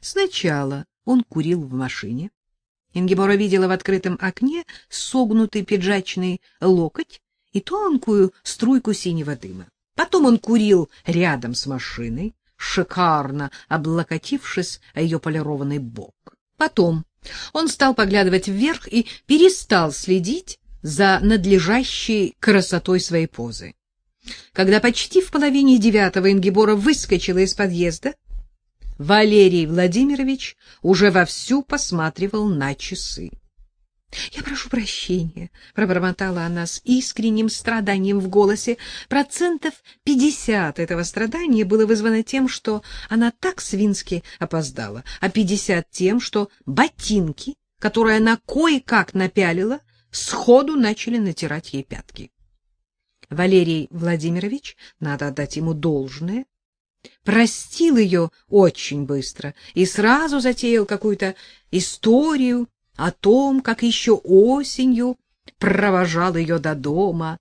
Сначала он курил в машине. Ингебора видела в открытом окне согнутый пиджачный локоть и тонкую струйку синего дыма. Потом он курил рядом с машиной, шикарно облокотившись о ее полированный бок. Потом он стал поглядывать вверх и перестал следить за надлежащей красотой своей позы. Когда почти в половине девятого Ингебора выскочила из подъезда, Валерий Владимирович уже вовсю посматривал на часы. — Я прошу прощения, — пробормотала она с искренним страданием в голосе. Процентов пятьдесят этого страдания было вызвано тем, что она так свински опоздала, а пятьдесят тем, что ботинки, которые она кое-как напялила, сходу начали натирать ей пятки. Валерий Владимирович, надо отдать ему должное, простил ее очень быстро и сразу затеял какую-то историю о том, как еще осенью провожал ее до дома.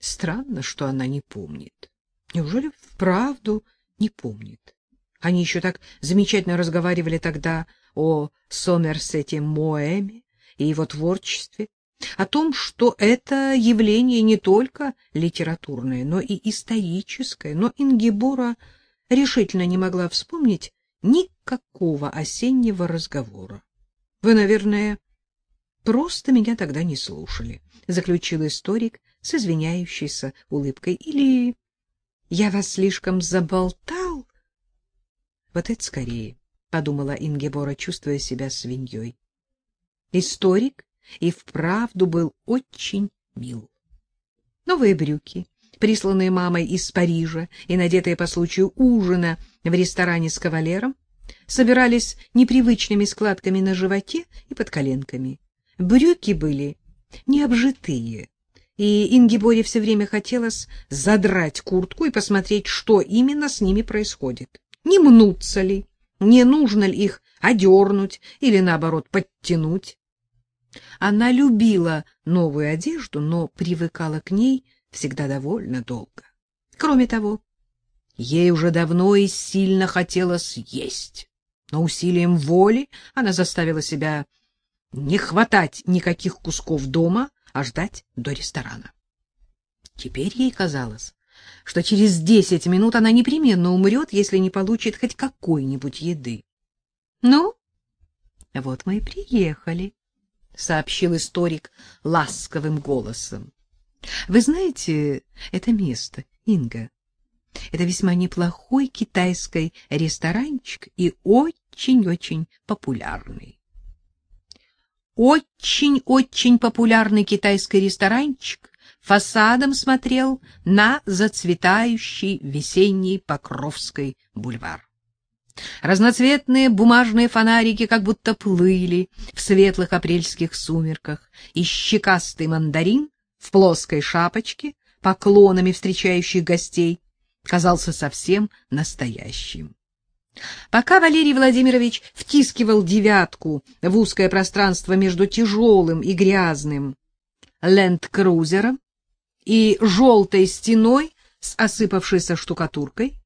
Странно, что она не помнит. Неужели вправду не помнит? Они еще так замечательно разговаривали тогда о Сомерсете Моэме и его творчестве, о том, что это явление не только литературное, но и историческое, но Ингебора решительно не могла вспомнить никакого осеннего разговора. Вы, наверное, просто меня тогда не слушали, заключил историк с извиняющейся улыбкой. Или я вас слишком заболтал? Вот это скорее, подумала Ингебора, чувствуя себя свиньей. Историк и вправду был очень мил. Новые брюки, присланные мамой из Парижа и надетые по случаю ужина в ресторане с кавалером, собирались непривычными складками на животе и под коленками. Брюки были необжитые, и Ингеборе все время хотелось задрать куртку и посмотреть, что именно с ними происходит. Не мнутся ли, не нужно ли их одернуть или, наоборот, подтянуть. Она любила новую одежду, но привыкала к ней всегда довольно долго. Кроме того, Ей уже давно и сильно хотелось есть, но усилием воли она заставила себя не хватать никаких кусков дома, а ждать до ресторана. Теперь ей казалось, что через десять минут она непременно умрет, если не получит хоть какой-нибудь еды. — Ну, вот мы и приехали, — сообщил историк ласковым голосом. — Вы знаете это место, Инга? Это весьма неплохой китайский ресторанчик и очень-очень популярный. Очень-очень популярный китайский ресторанчик фасадом смотрел на зацветающий весенний Покровский бульвар. Разноцветные бумажные фонарики как будто плыли в светлых апрельских сумерках, и щекастый мандарин в плоской шапочке, поклонами встречающих гостей, казался совсем настоящим. Пока Валерий Владимирович втискивал девятку в узкое пространство между тяжелым и грязным ленд-крузером и желтой стеной с осыпавшейся штукатуркой,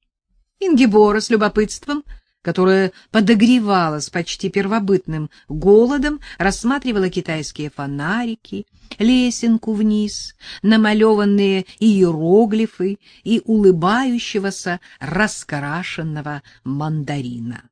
Ингебора с любопытством которая подогревалась почти первобытным голодом, рассматривала китайские фонарики, лесенку вниз, намалеванные иероглифы и улыбающегося раскрашенного мандарина.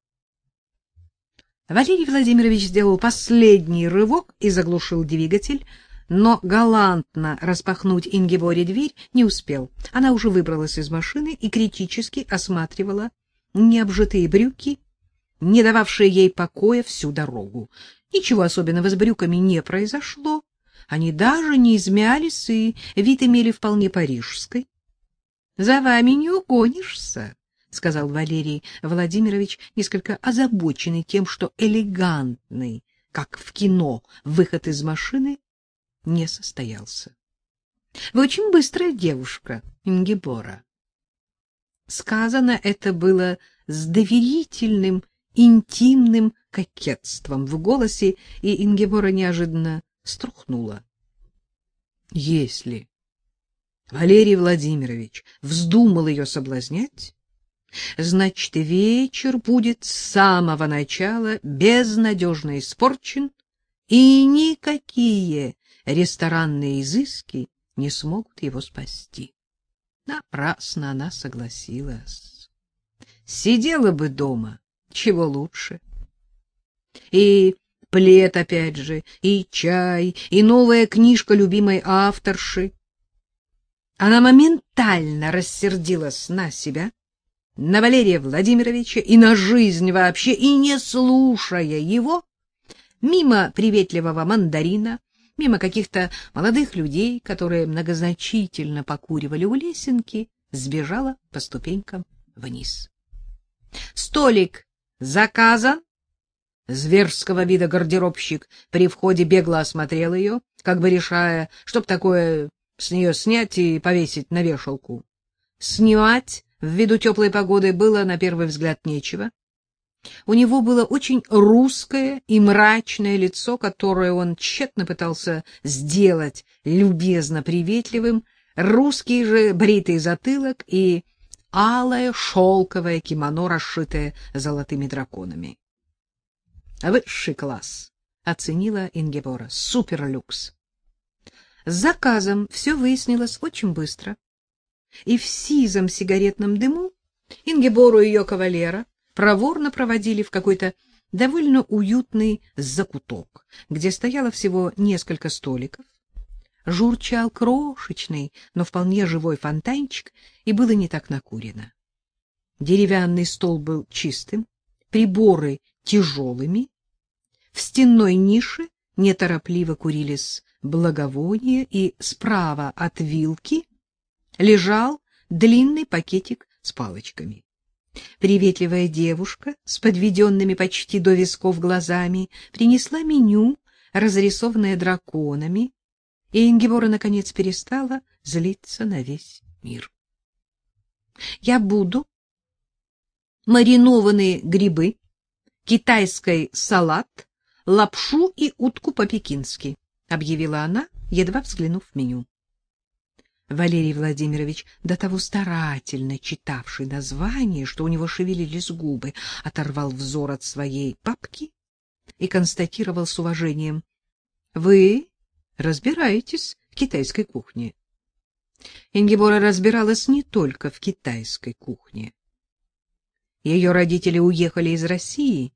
Валерий Владимирович сделал последний рывок и заглушил двигатель, но галантно распахнуть Ингеборе дверь не успел. Она уже выбралась из машины и критически осматривала необжитые брюки, не дававшие ей покоя всю дорогу. Ничего особенного с брюками не произошло. Они даже не измялись и вид имели вполне парижской. — За вами не угонишься, — сказал Валерий Владимирович, несколько озабоченный тем, что элегантный, как в кино, выход из машины не состоялся. — Вы очень быстрая девушка, Ингебора. Сказано это было с доверительным, интимным кокетством в голосе, и Ингебора неожиданно струхнула. Если Валерий Владимирович вздумал ее соблазнять, Значит, вечер будет с самого начала безнадежно испорчен, и никакие ресторанные изыски не смогут его спасти. Напрасно она согласилась. Сидела бы дома, чего лучше. И плед опять же, и чай, и новая книжка любимой авторши. Она моментально рассердилась на себя, на Валерия Владимировича и на жизнь вообще, и, не слушая его, мимо приветливого мандарина, мимо каких-то молодых людей, которые многозначительно покуривали у лесенки, сбежала по ступенькам вниз. Столик заказан. Зверского вида гардеробщик при входе бегло осмотрел ее, как бы решая, чтоб такое с нее снять и повесить на вешалку. Снимать ввиду теплой погоды было на первый взгляд нечего. У него было очень русское и мрачное лицо, которое он тщетно пытался сделать любезно приветливым, русский же бритый затылок и алое шелковое кимоно, расшитое золотыми драконами. Высший класс, оценила Ингебора. Суперлюкс. С заказом все выяснилось очень быстро. И в сизом сигаретном дыму Ингебору и ее кавалера проворно проводили в какой-то довольно уютный закуток, где стояло всего несколько столиков. Журчал крошечный, но вполне живой фонтанчик, и было не так накурено. Деревянный стол был чистым, приборы тяжелыми. В стенной нише неторопливо курились благовония, и справа от вилки лежал длинный пакетик с палочками. Приветливая девушка с подведенными почти до висков глазами принесла меню, разрисованное драконами, и Ингебора наконец перестала злиться на весь мир. Я буду маринованные грибы, китайский салат, лапшу и утку по-пекински, объявила она, едва взглянув в меню. Валерий Владимирович, до того старательно читавший название, что у него шевелились губы, оторвал взор от своей папки и констатировал с уважением: "Вы разбираетесь в китайской кухне". Ингебора разбиралась не только в китайской кухне. Ее родители уехали из России,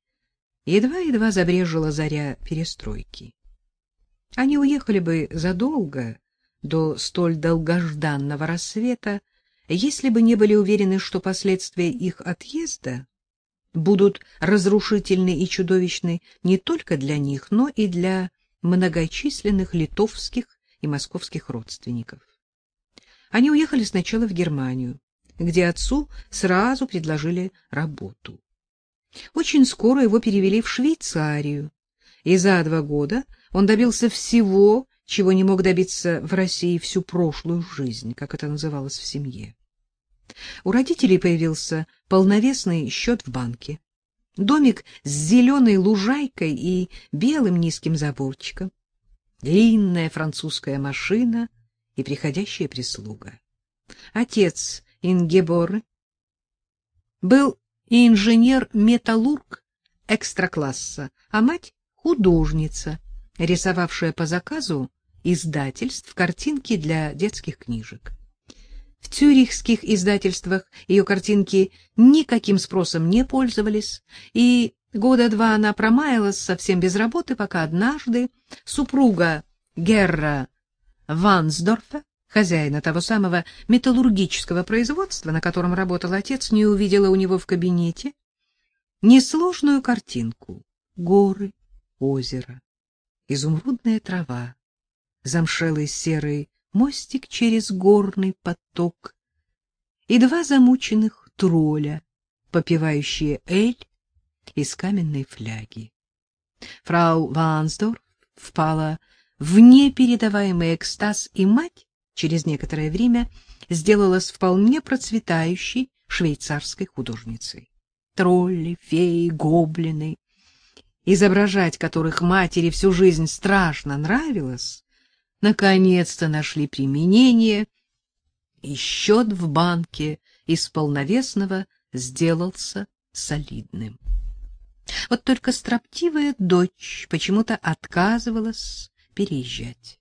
едва-едва забрежила заря перестройки. Они уехали бы задолго до столь долгожданного рассвета, если бы не были уверены, что последствия их отъезда будут разрушительны и чудовищны не только для них, но и для многочисленных литовских и московских родственников. Они уехали сначала в Германию, где отцу сразу предложили работу. Очень скоро его перевели в Швейцарию, и за два года он добился всего, чего не мог добиться в России всю прошлую жизнь, как это называлось в семье. У родителей появился полновесный счет в банке, домик с зеленой лужайкой и белым низким заборчиком, длинная французская машина и приходящая прислуга. Отец Ингеборы был инженер-металлург экстракласса, а мать — художница, рисовавшая по заказу издательств картинки для детских книжек. В цюрихских издательствах ее картинки никаким спросом не пользовались, и года два она промаялась совсем без работы, пока однажды супруга Герра Вансдорфа, хозяина того самого металлургического производства, на котором работал отец, не увидела у него в кабинете несложную картинку — горы, озеро, изумрудная трава, замшелый серый мостик через горный поток и два замученных тролля, попивающие эль из каменной фляги. Фрау Вансдорф впала в непередаваемый экстаз, и мать через некоторое время сделалась вполне процветающей швейцарской художницей. Тролли, феи, гоблины, изображать которых матери всю жизнь страшно нравилось, наконец-то нашли применение, и счет в банке из полновесного сделался солидным. Вот только строптивая дочь почему-то отказывалась переезжать.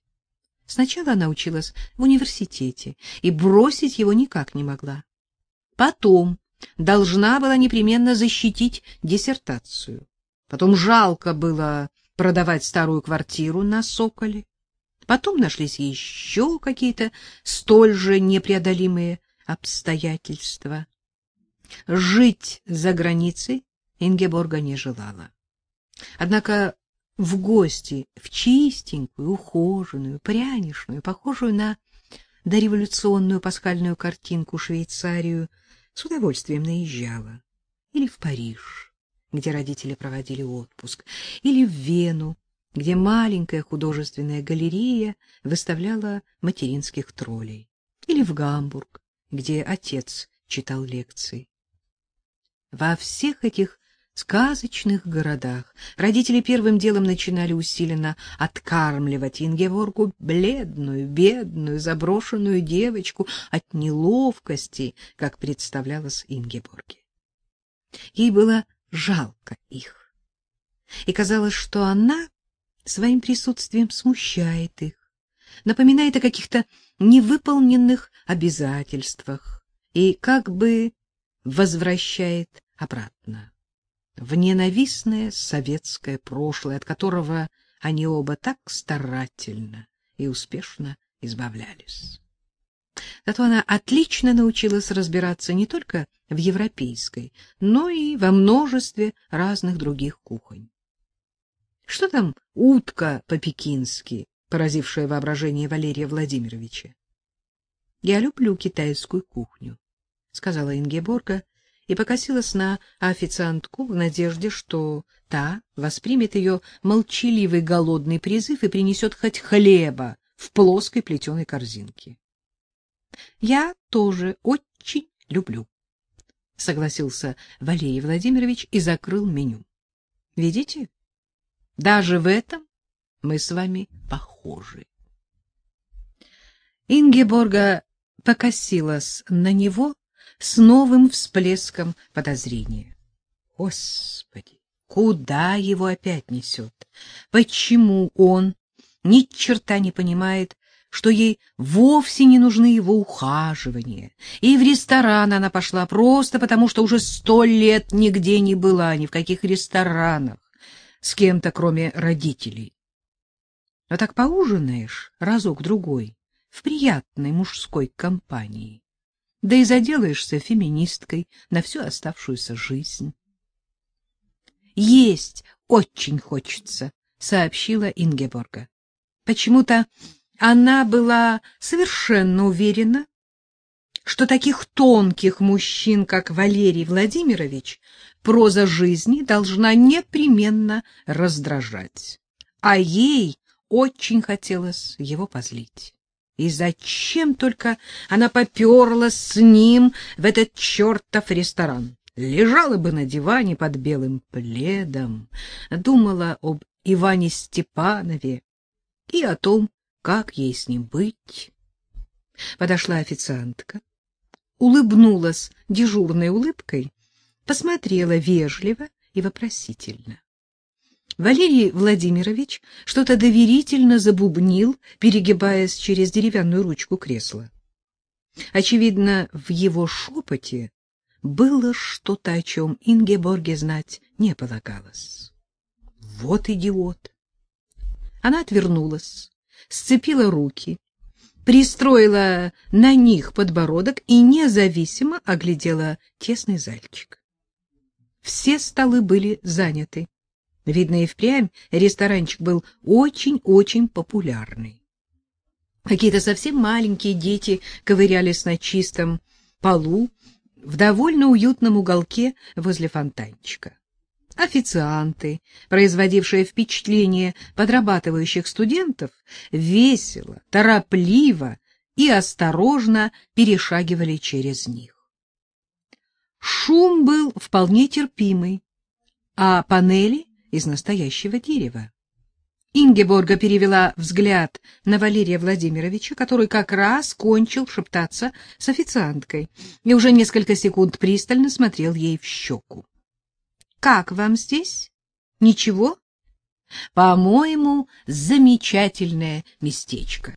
Сначала она училась в университете и бросить его никак не могла. Потом должна была непременно защитить диссертацию. Потом жалко было продавать старую квартиру на Соколе. Потом нашлись еще какие-то столь же непреодолимые обстоятельства. Жить за границей Ингеборга не желала. Однако в гости в чистенькую, ухоженную, пряничную, похожую на дореволюционную пасхальную картинку Швейцарию, с удовольствием наезжала. Или в Париж, где родители проводили отпуск, или в Вену, где маленькая художественная галерея выставляла материнских троллей, или в Гамбург, где отец читал лекции. Во всех этих сказочных городах родители первым делом начинали усиленно откармливать Ингеворгу бледную, бедную, заброшенную девочку от неловкости, как представлялось Ингеборге. Ей было жалко их, и казалось, что она своим присутствием смущает их, напоминает о каких-то невыполненных обязательствах и как бы возвращает обратно в ненавистное советское прошлое, от которого они оба так старательно и успешно избавлялись. Зато она отлично научилась разбираться не только в европейской, но и во множестве разных других кухонь. Что там утка по-пекински, поразившая воображение Валерия Владимировича? Я люблю китайскую кухню, сказала Ингеборга и покосилась на официантку в надежде, что та воспримет ее молчаливый голодный призыв и принесет хоть хлеба в плоской плетеной корзинке. — Я тоже очень люблю, — согласился Валерий Владимирович и закрыл меню. — Видите? Даже в этом мы с вами похожи. Ингеборга покосилась на него с новым всплеском подозрения. Господи, куда его опять несет? Почему он ни черта не понимает, что ей вовсе не нужны его ухаживания, и в ресторан она пошла просто потому, что уже сто лет нигде не была, ни в каких ресторанах, с кем-то, кроме родителей. Но так поужинаешь разок-другой в приятной мужской компании да и заделаешься феминисткой на всю оставшуюся жизнь. Есть очень хочется, сообщила Ингеборга. Почему-то она была совершенно уверена, что таких тонких мужчин, как Валерий Владимирович, проза жизни должна непременно раздражать, а ей очень хотелось его позлить. И зачем только она попёрлась с ним в этот чертов ресторан? Лежала бы на диване под белым пледом, думала об Иване Степанове и о том, как ей с ним быть. Подошла официантка, улыбнулась дежурной улыбкой, посмотрела вежливо и вопросительно. Валерий Владимирович что-то доверительно забубнил, перегибаясь через деревянную ручку кресла. Очевидно, в его шепоте было что-то, о чем Ингеборге знать не полагалось. Вот идиот! Она отвернулась, сцепила руки, пристроила на них подбородок и независимо оглядела тесный зальчик. Все столы были заняты. Видно, и впрямь ресторанчик был очень-очень популярный. Какие-то совсем маленькие дети ковырялись на чистом полу в довольно уютном уголке возле фонтанчика. Официанты, производившие впечатление подрабатывающих студентов, весело, торопливо и осторожно перешагивали через них. Шум был вполне терпимый, а панели из настоящего дерева. Ингеборга перевела взгляд на Валерия Владимировича, который как раз кончил шептаться с официанткой и уже несколько секунд пристально смотрел ей в щеку. — Как вам здесь? Ничего? — По-моему, замечательное местечко.